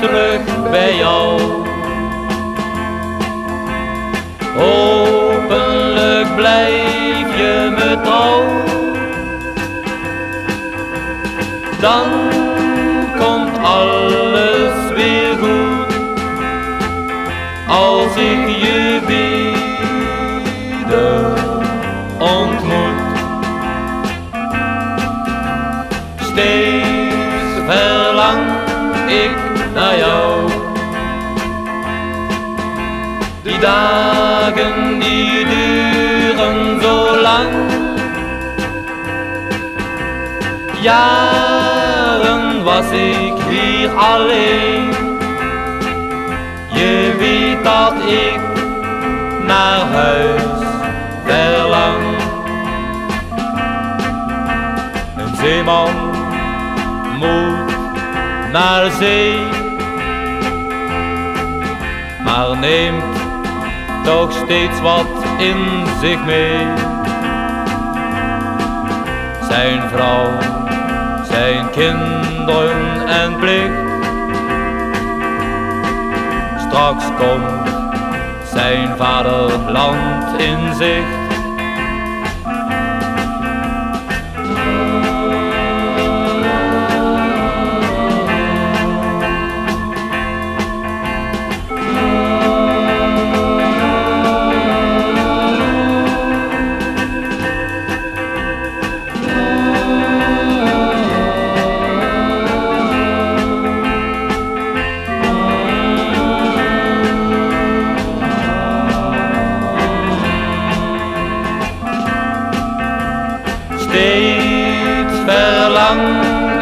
terug bij jou. Hopelijk blijf je me trouw. Dan komt alles weer goed als ik je weer ontmoet. Steeds verlang ik naar jou. Die dagen die duren zo lang. Jaren was ik hier alleen. Je weet dat ik naar huis verlang. Een zeeman moet naar zee, maar neemt toch steeds wat in zich mee. Zijn vrouw, zijn kinderen en plicht. Straks komt zijn vaderland in zicht.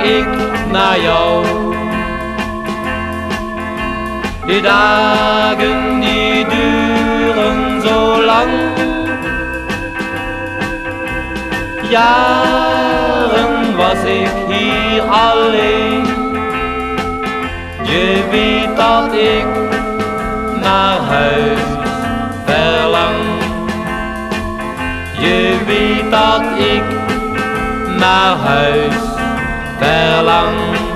Ik naar jou. Die dagen die duren zo lang. Jaren was ik hier alleen. Je weet dat ik naar huis verlang. Je weet dat ik naar huis Verlangt